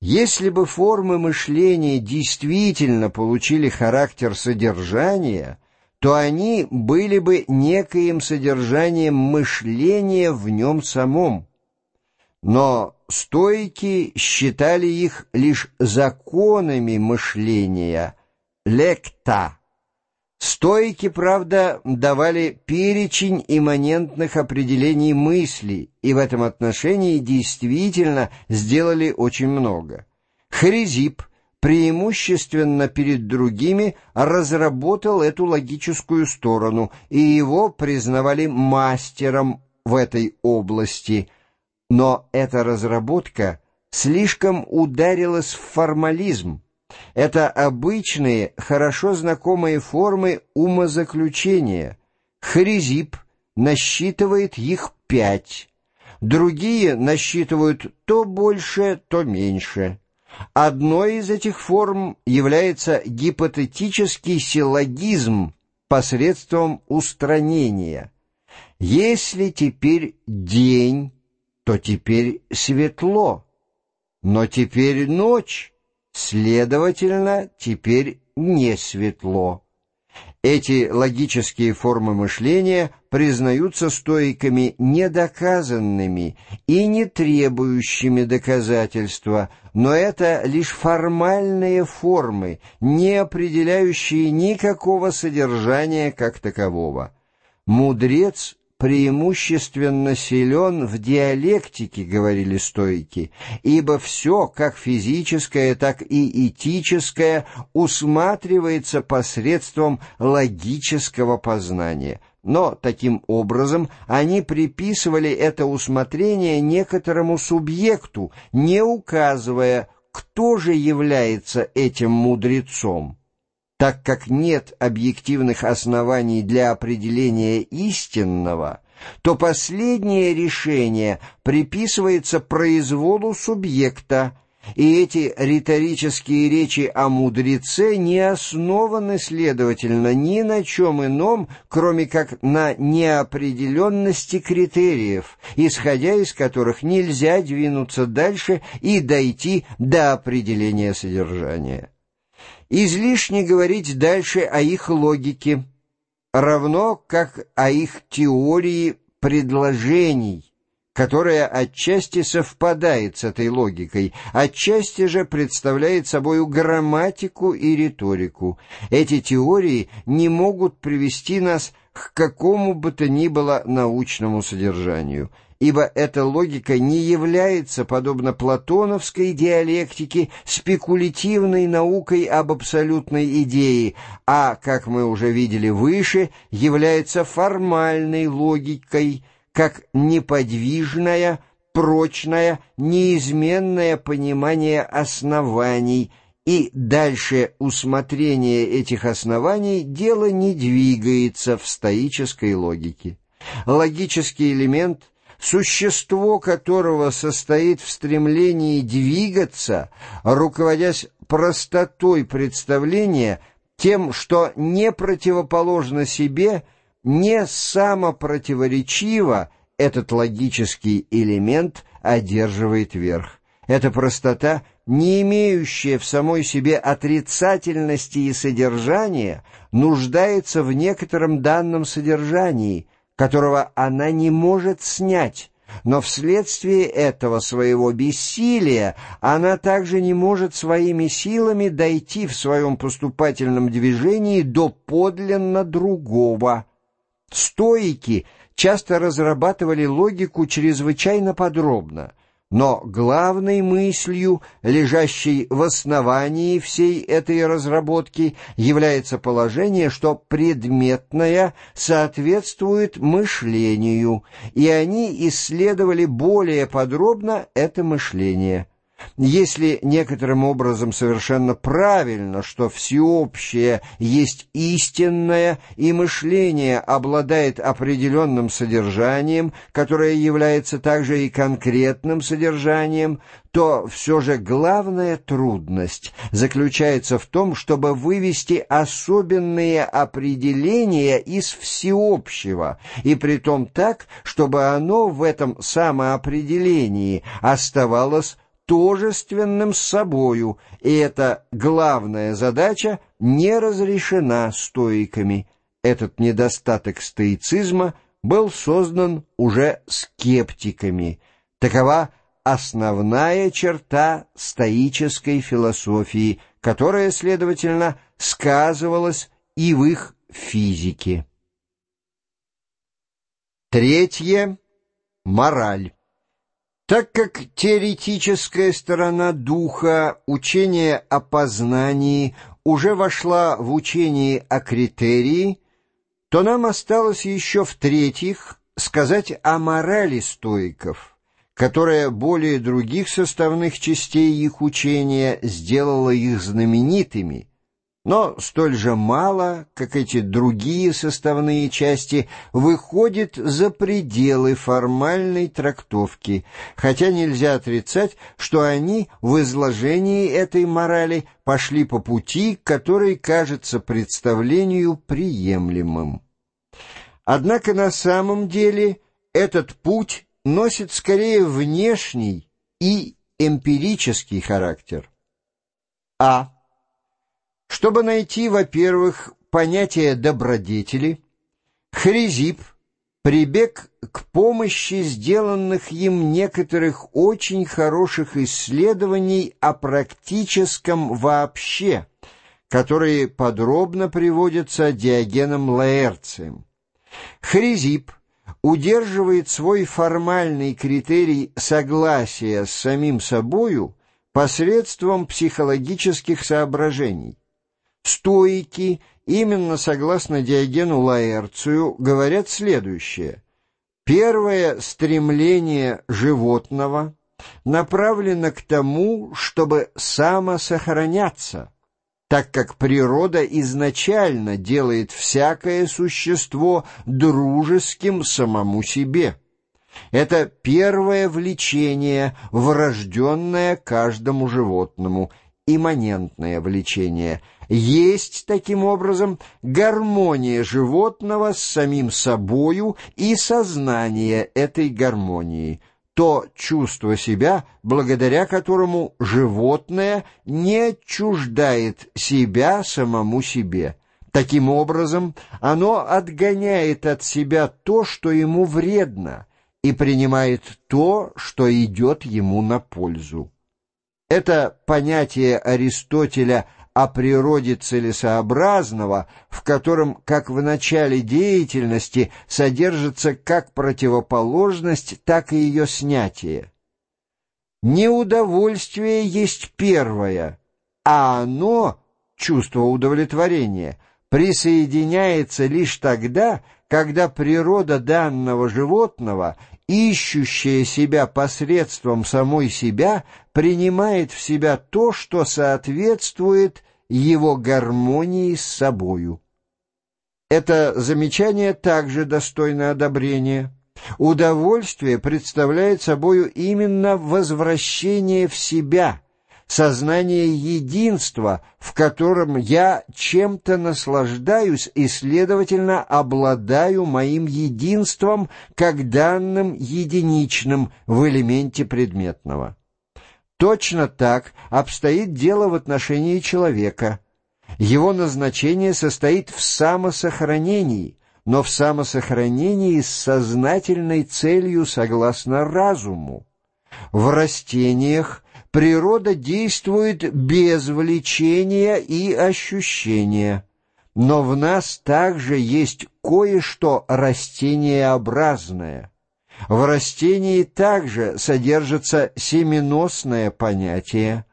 Если бы формы мышления действительно получили характер содержания, то они были бы некоим содержанием мышления в нем самом. Но стойки считали их лишь законами мышления, лекта, Стойки, правда, давали перечень имманентных определений мысли, и в этом отношении действительно сделали очень много. Хризип преимущественно перед другими разработал эту логическую сторону, и его признавали мастером в этой области. Но эта разработка слишком ударилась в формализм, это обычные, хорошо знакомые формы умозаключения. Хризип насчитывает их пять. Другие насчитывают то больше, то меньше. Одной из этих форм является гипотетический силлогизм посредством устранения. Если теперь день, то теперь светло, но теперь ночь. Следовательно, теперь не светло. Эти логические формы мышления признаются стоиками недоказанными и не требующими доказательства, но это лишь формальные формы, не определяющие никакого содержания как такового. Мудрец преимущественно силен в диалектике, говорили стойки, ибо все, как физическое, так и этическое, усматривается посредством логического познания. Но таким образом они приписывали это усмотрение некоторому субъекту, не указывая, кто же является этим мудрецом. Так как нет объективных оснований для определения истинного, то последнее решение приписывается произволу субъекта, и эти риторические речи о мудреце не основаны, следовательно, ни на чем ином, кроме как на неопределенности критериев, исходя из которых нельзя двинуться дальше и дойти до определения содержания. Излишне говорить дальше о их логике, равно как о их теории предложений, которая отчасти совпадает с этой логикой, отчасти же представляет собою грамматику и риторику. Эти теории не могут привести нас к какому бы то ни было научному содержанию – ибо эта логика не является, подобно платоновской диалектике, спекулятивной наукой об абсолютной идее, а, как мы уже видели выше, является формальной логикой, как неподвижное, прочное, неизменное понимание оснований, и дальше усмотрение этих оснований дело не двигается в стоической логике. Логический элемент — существо которого состоит в стремлении двигаться, руководясь простотой представления, тем, что не противоположно себе, не самопротиворечиво, этот логический элемент одерживает верх. Эта простота, не имеющая в самой себе отрицательности и содержания, нуждается в некотором данном содержании – которого она не может снять, но вследствие этого своего бессилия она также не может своими силами дойти в своем поступательном движении до подлинно другого. Стоики часто разрабатывали логику чрезвычайно подробно — но главной мыслью, лежащей в основании всей этой разработки, является положение, что предметное соответствует мышлению, и они исследовали более подробно это мышление. Если некоторым образом совершенно правильно, что всеобщее есть истинное, и мышление обладает определенным содержанием, которое является также и конкретным содержанием, то все же главная трудность заключается в том, чтобы вывести особенные определения из всеобщего, и при том так, чтобы оно в этом самоопределении оставалось тожественным собою, и эта главная задача не разрешена стоиками. Этот недостаток стоицизма был создан уже скептиками. Такова основная черта стоической философии, которая, следовательно, сказывалась и в их физике. Третье — мораль. Так как теоретическая сторона духа, учение о познании, уже вошла в учение о критерии, то нам осталось еще в-третьих сказать о морали стоиков, которая более других составных частей их учения сделала их знаменитыми, но столь же мало, как эти другие составные части, выходит за пределы формальной трактовки, хотя нельзя отрицать, что они в изложении этой морали пошли по пути, который кажется представлению приемлемым. Однако на самом деле этот путь носит скорее внешний и эмпирический характер. А. Чтобы найти, во-первых, понятие добродетели, Хризип прибег к помощи сделанных им некоторых очень хороших исследований о практическом вообще, которые подробно приводятся Диогеном Лаэрцием. Хризип удерживает свой формальный критерий согласия с самим собою посредством психологических соображений. Стоики, именно согласно Диогену Лаэрцию, говорят следующее. Первое стремление животного направлено к тому, чтобы самосохраняться, так как природа изначально делает всякое существо дружеским самому себе. Это первое влечение, врожденное каждому животному, имманентное влечение – есть, таким образом, гармония животного с самим собою и сознание этой гармонии, то чувство себя, благодаря которому животное не чуждает себя самому себе. Таким образом, оно отгоняет от себя то, что ему вредно, и принимает то, что идет ему на пользу. Это понятие Аристотеля – о природе целесообразного, в котором, как в начале деятельности, содержится как противоположность, так и ее снятие. Неудовольствие есть первое, а оно, чувство удовлетворения, присоединяется лишь тогда, когда природа данного животного ищущая себя посредством самой себя, принимает в себя то, что соответствует его гармонии с собою. Это замечание также достойно одобрения. Удовольствие представляет собою именно возвращение в себя – сознание единства, в котором я чем-то наслаждаюсь и, следовательно, обладаю моим единством как данным единичным в элементе предметного. Точно так обстоит дело в отношении человека. Его назначение состоит в самосохранении, но в самосохранении с сознательной целью согласно разуму. В растениях природа действует без влечения и ощущения. Но в нас также есть кое-что растениеобразное. В растении также содержится семеносное понятие,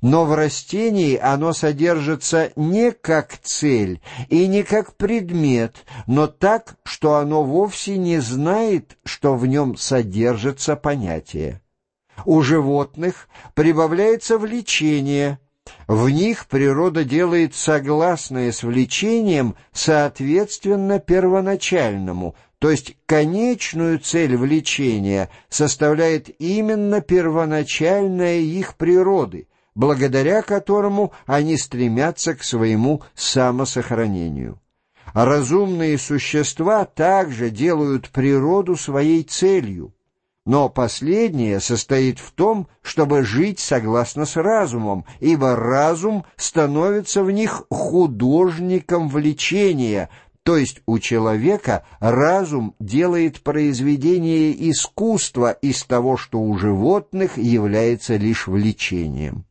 но в растении оно содержится не как цель и не как предмет, но так, что оно вовсе не знает, что в нем содержится понятие. У животных прибавляется влечение. В них природа делает согласное с влечением соответственно первоначальному, то есть конечную цель влечения составляет именно первоначальная их природы, благодаря которому они стремятся к своему самосохранению. Разумные существа также делают природу своей целью. Но последнее состоит в том, чтобы жить согласно с разумом, ибо разум становится в них художником влечения, то есть у человека разум делает произведение искусства из того, что у животных является лишь влечением.